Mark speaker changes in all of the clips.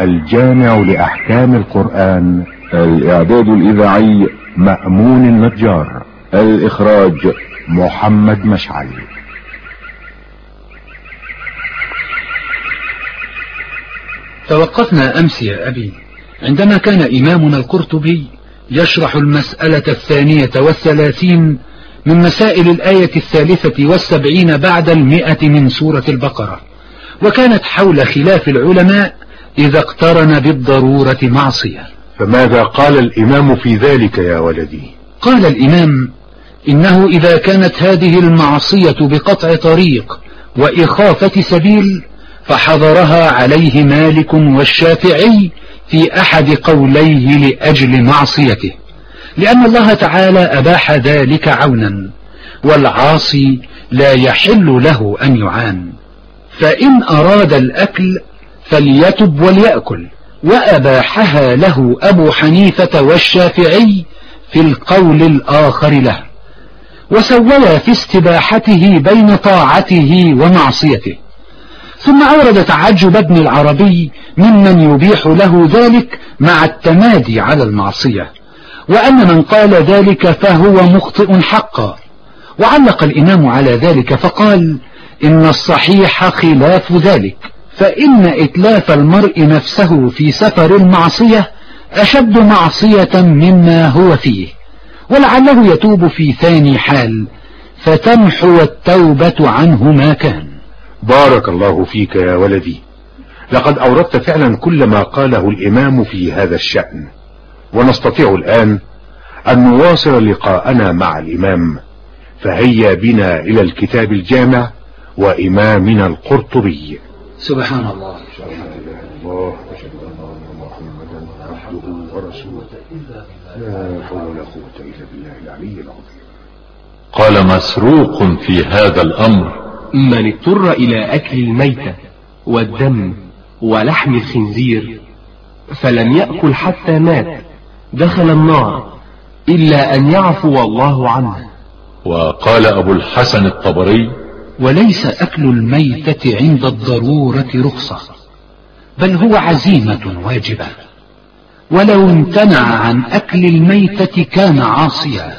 Speaker 1: الجامع لأحكام القرآن.
Speaker 2: الإعداد الإذاعي
Speaker 1: مأمون النجار.
Speaker 2: الإخراج
Speaker 1: محمد مشعل.
Speaker 3: توقفنا أمس يا أبي. عندما كان إمامنا القرطبي يشرح المسألة الثانية والثلاثين من مسائل الآية الثالثة والسبعين بعد المئة من سورة البقرة وكانت حول خلاف العلماء إذا اقترن بالضرورة معصية.
Speaker 1: فماذا قال الإمام في ذلك يا ولدي؟
Speaker 3: قال الإمام إنه إذا كانت هذه المعصية بقطع طريق وإخافة سبيل فحضرها عليه مالك والشافعي في أحد قوليه لأجل معصيته. لأن الله تعالى أباح ذلك عونا والعاصي لا يحل له أن يعان. فإن أراد الأكل فليتب وليأكل. وأباحها له أبو حنيفة والشافعي في القول الآخر له. وسويا في استباحته بين طاعته ومعصيته. ثم أورد تعجب ابن العربي ممن يبيح له ذلك مع التمادي على المعصية. وأن من قال ذلك فهو مخطئ حقا. وعلق الإمام على ذلك فقال إن الصحيح خلاف ذلك. فإن إتلاف المرء نفسه في سفر المعصية أشد معصية مما هو فيه ولعله يتوب في ثاني حال فتمحو التوبة عنه ما كان.
Speaker 1: بارك الله فيك يا ولدي. لقد أوردت فعلا كل ما قاله الإمام في هذا الشأن. ونستطيع الآن أن نواصل لقاءنا مع الإمام. فهيا بنا إلى الكتاب الجامع وإمامنا القرطبي.
Speaker 3: سبحان الله.
Speaker 1: الله أشهد أن محمدا عبده ورسوله لا حول ولا قوة إلا بالله العلي العظيم
Speaker 4: قال مسروق في هذا الأمر.
Speaker 5: من اضطر إلى أكل الميتة والدم ولحم الخنزير فلم يأكل حتى مات دخل النار إلا أن يعفو الله عنه.
Speaker 4: وقال أبو الحسن الطبري
Speaker 3: وليس أكل الميتة عند الضرورة رخصة بل هو عزيمة واجبة. ولو امتنع عن أكل الميتة كان عاصيا.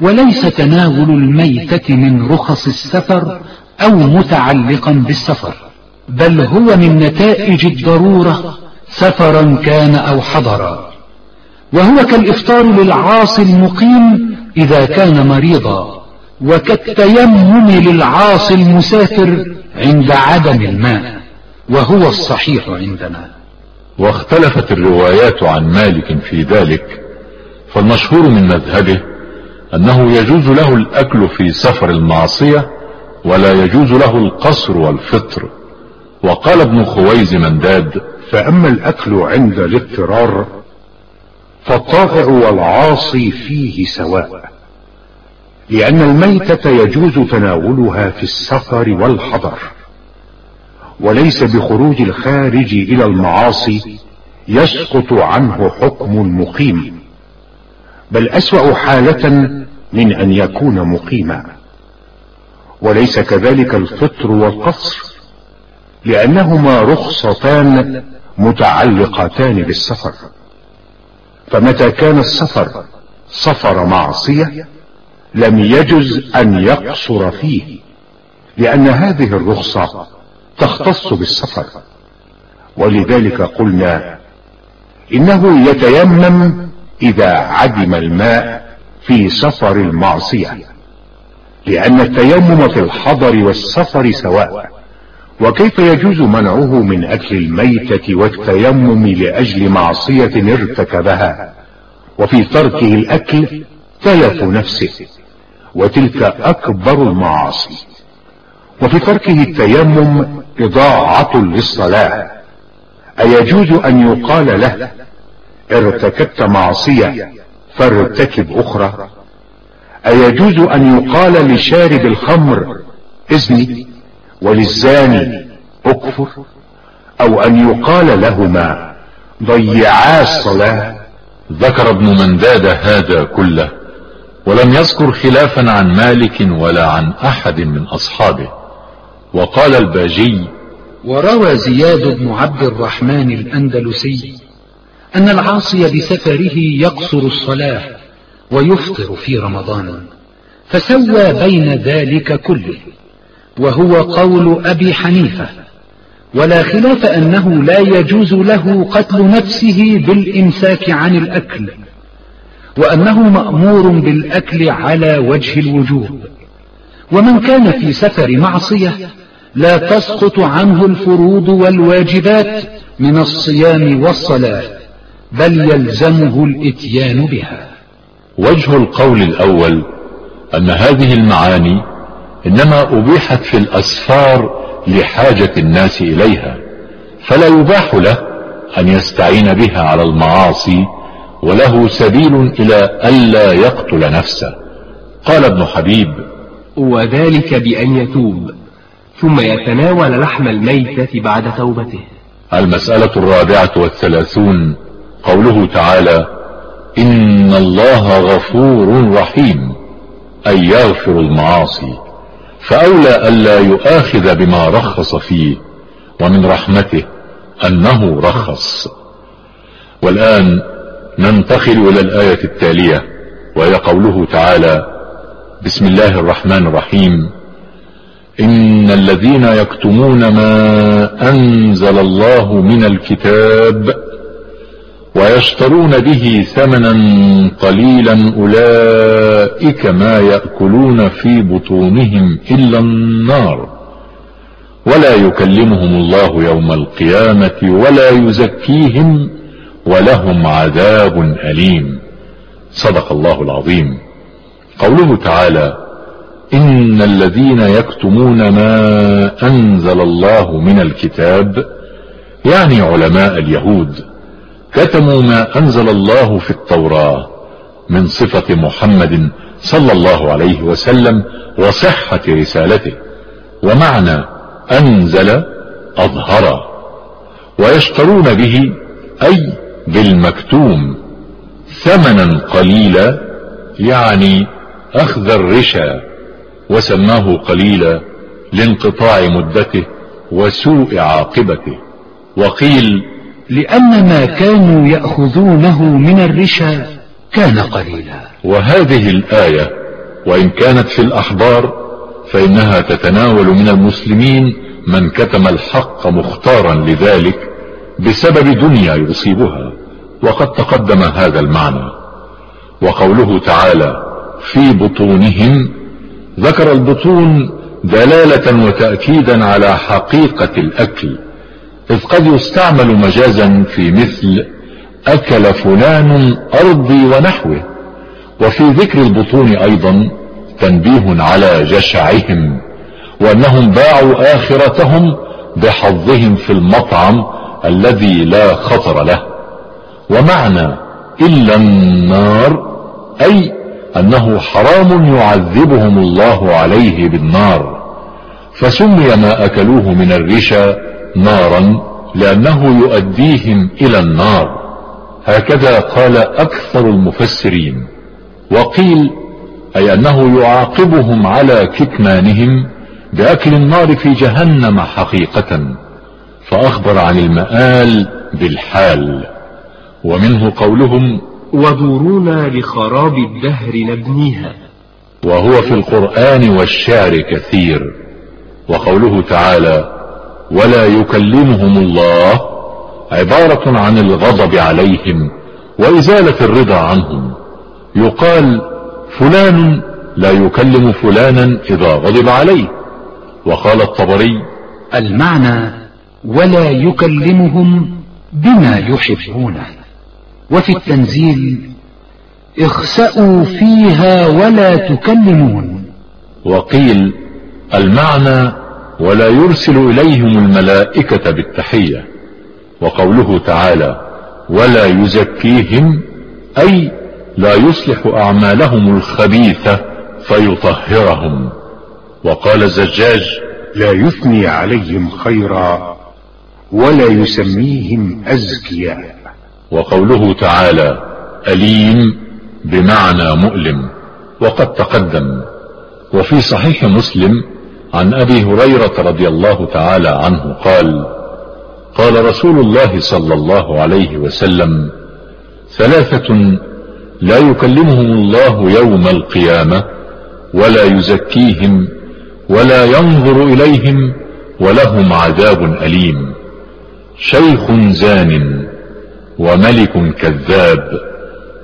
Speaker 3: وليس تناول الميتة من رخص السفر أو متعلقا بالسفر بل هو من نتائج الضرورة سفرا كان أو حضرا. وهو كالإفطار للعاصي المقيم إذا كان مريضا. وكالتيمم للعاصي المسافر عند عدم الماء وهو الصحيح عندنا.
Speaker 4: واختلفت الروايات عن مالك في ذلك فالمشهور من مذهبه أنه يجوز له الأكل في سفر المعصية ولا يجوز له القصر والفطر. وقال ابن خويز منداد
Speaker 1: فأما الأكل عند الاضطرار فالطائع والعاصي فيه سواء. لأن الميتة يجوز تناولها في السفر والحضر وليس بخروج الخارج إلى المعاصي يسقط عنه حكم المقيم بل أسوأ حالة من أن يكون مقيما. وليس كذلك الفطر والقصر لأنهما رخصتان متعلقتان بالسفر. فمتى كان السفر سفر معصية؟ لم يجز أن يقصر فيه لأن هذه الرخصة تختص بالسفر. ولذلك قلنا إنه يتيمم إذا عدم الماء في سفر المعصية لأن التيمم في الحضر والسفر سواء. وكيف يجوز منعه من أكل الميتة والتيمم لأجل معصية ارتكبها؟ وفي تركه الأكل تلف نفسه. وتلك أكبر المعاصي. وفي تركه التيمم إضاعة للصلاة. أيجوز أن يقال له ارتكبت معصية فارتكب أخرى. أيجوز أن يقال لشارب الخمر إذني وللزاني أكفر. أو أن يقال لهما ضيعا الصلاة.
Speaker 4: ذكر ابن منداد هذا كله. ولم يذكر خلافا عن مالك ولا عن أحد من أصحابه. وقال الباجي
Speaker 3: وروى زياد بن عبد الرحمن الأندلسي أن العاصي بسفره يقصر الصلاة ويفطر في رمضان فسوى بين ذلك كله وهو قول أبي حنيفة ولا خلاف أنه لا يجوز له قتل نفسه بالإمساك عن الأكل. وأنه مأمور بالأكل على وجه الوجوب. ومن كان في سفر معصية لا تسقط عنه الفروض والواجبات من الصيام والصلاة بل يلزمه الإتيان بها.
Speaker 4: وجه القول الأول أن هذه المعاني إنما أبيحت في الأسفار لحاجة الناس إليها فلا يباح له أن يستعين بها على المعاصي وله سبيل إلى ألا يقتل نفسه. قال ابن حبيب
Speaker 5: وذلك بأن يتوب ثم يتناول لحم الميتة بعد توبته.
Speaker 4: المسألة الرابعة والثلاثون قوله تعالى إن الله غفور رحيم أي يغفر المعاصي. فأولى ألا يؤاخذ بما رخص فيه ومن رحمته أنه رخص. والآن ننتقل إلى الآية التالية وهي قوله تعالى بسم الله الرحمن الرحيم. إن الذين يكتمون ما أنزل الله من الكتاب ويشترون به ثمنا قليلا أولئك ما يأكلون في بطونهم إلا النار. ولا يكلمهم الله يوم القيامة ولا يزكيهم ولهم عذاب أليم. صدق الله العظيم. قوله تعالى إن الذين يكتمون ما أنزل الله من الكتاب يعني علماء اليهود كتموا ما أنزل الله في التوراة من صفة محمد صلى الله عليه وسلم وصحة رسالته ومعنى أنزل أظهر ويشترون به أي بالمكتوم ثمنا قليلا يعني أخذ الرشا وسماه قليلا لانقطاع مدته وسوء عاقبته. وقيل
Speaker 3: لأن ما كانوا يأخذونه من الرشا كان قليلا.
Speaker 4: وهذه الآية وإن كانت في الأحبار فإنها تتناول من المسلمين من كتم الحق مختارا لذلك بسبب دنيا يصيبها. وقد تقدم هذا المعنى. وقوله تعالى في بطونهم ذكر البطون دلالة وتأكيدا على حقيقة الأكل. إذ قد يستعمل مجازا في مثل أكل فلان أرضي ونحوه وفي ذكر البطون أيضا تنبيه على جشعهم وأنهم باعوا آخرتهم بحظهم في المطعم الذي لا خطر له. ومعنى إلا النار أي أنه حرام يعذبهم الله عليه بالنار. فسمي ما أكلوه من الرشا نارا لأنه يؤديهم إلى النار. هكذا قال أكثر المفسرين. وقيل أي أنه يعاقبهم على كتمانهم بأكل النار في جهنم حقيقة. فأخبر عن المآل بالحال. ومنه قولهم
Speaker 5: ودورنا لخراب الدهر نبنيها.
Speaker 4: وهو في القرآن والشعر كثير. وقوله تعالى ولا يكلمهم الله عبارة عن الغضب عليهم وإزالة الرضا عنهم. يقال فلان لا يكلم فلانا إذا غضب عليه وقال الطبري
Speaker 3: المعنى ولا يكلمهم بما يحبونه وفي التنزيل اخسأوا فيها ولا تكلمون.
Speaker 4: وقيل المعنى ولا يرسل إليهم الملائكة بالتحية. وقوله تعالى ولا يزكيهم أي لا يصلح أعمالهم الخبيثة فيطهرهم. وقال الزجاج
Speaker 1: لا يثني عليهم خيرا ولا يسميهم أزكياء
Speaker 4: وقوله تعالى أليم بمعنى مؤلم وقد تقدم. وفي صحيح مسلم عن أبي هريرة رضي الله تعالى عنه قال قال رسول الله صلى الله عليه وسلم ثلاثة لا يكلمهم الله يوم القيامة ولا يزكيهم ولا ينظر إليهم ولهم عذاب أليم. شيخ زان وملك كذاب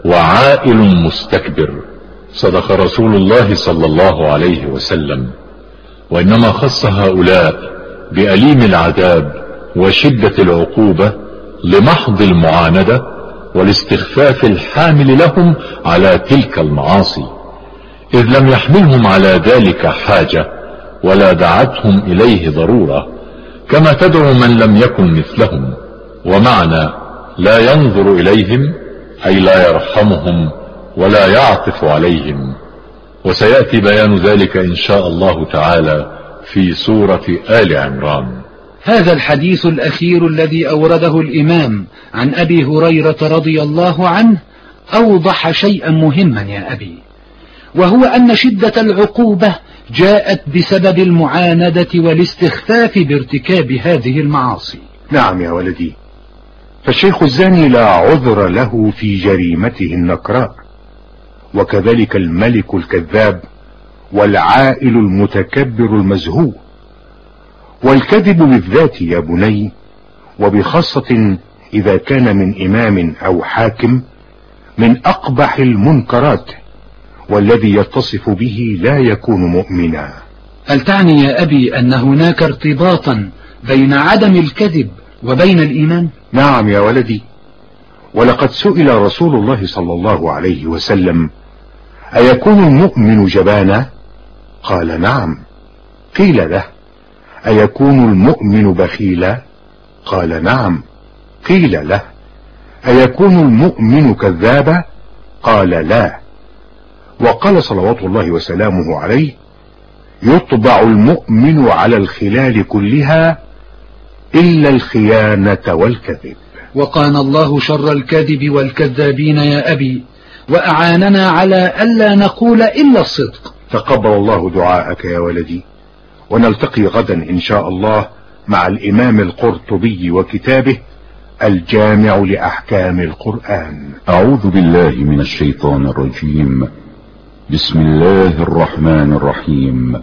Speaker 4: وعائل مستكبر. صدق رسول الله صلى الله عليه وسلم. وإنما خص هؤلاء بأليم العذاب وشدة العقوبة لمحض المعاندة والاستخفاف الحامل لهم على تلك المعاصي. إذ لم يحملهم على ذلك حاجة ولا دعتهم إليه ضرورة كما تدعو من لم يكن مثلهم. ومعنى لا ينظر إليهم أي لا يرحمهم ولا يعطف عليهم. وسيأتي بيان ذلك إن شاء الله تعالى في سورة آل عمران.
Speaker 3: هذا الحديث الأخير الذي أورده الإمام عن أبي هريرة رضي الله عنه أوضح شيئا مهما يا أبي وهو أن شدة العقوبة جاءت بسبب المعاندة والاستخفاف بارتكاب هذه المعاصي.
Speaker 1: نعم يا ولدي. فالشيخ الزاني لا عذر له في جريمته النكراء. وكذلك الملك الكذاب والعائل المتكبر المزهو. والكذب بالذات يا بني وبخاصة إذا كان من إمام أو حاكم من أقبح المنكرات والذي يتصف به لا يكون مؤمنا.
Speaker 3: هل تعني يا أبي أن هناك ارتباطا بين عدم الكذب وبين الإيمان؟
Speaker 1: نعم يا ولدي. ولقد سئل رسول الله صلى الله عليه وسلم أيكون المؤمن جبانا؟ قال نعم. قيل له أيكون المؤمن بخيلا؟ قال نعم. قيل له أيكون المؤمن كذابا؟ قال لا. وقال صلوات الله وسلامه عليه يطبع المؤمن على الخلال كلها إلا الخيانة والكذب.
Speaker 3: وقان الله شر الكذب والكذابين يا أبي وأعاننا على ألا نقول إلا الصدق.
Speaker 1: تقبل الله دعاءك يا ولدي ونلتقي غدا إن شاء الله مع الإمام القرطبي وكتابه الجامع لأحكام القرآن.
Speaker 2: أعوذ بالله من الشيطان الرجيم. بسم الله الرحمن الرحيم.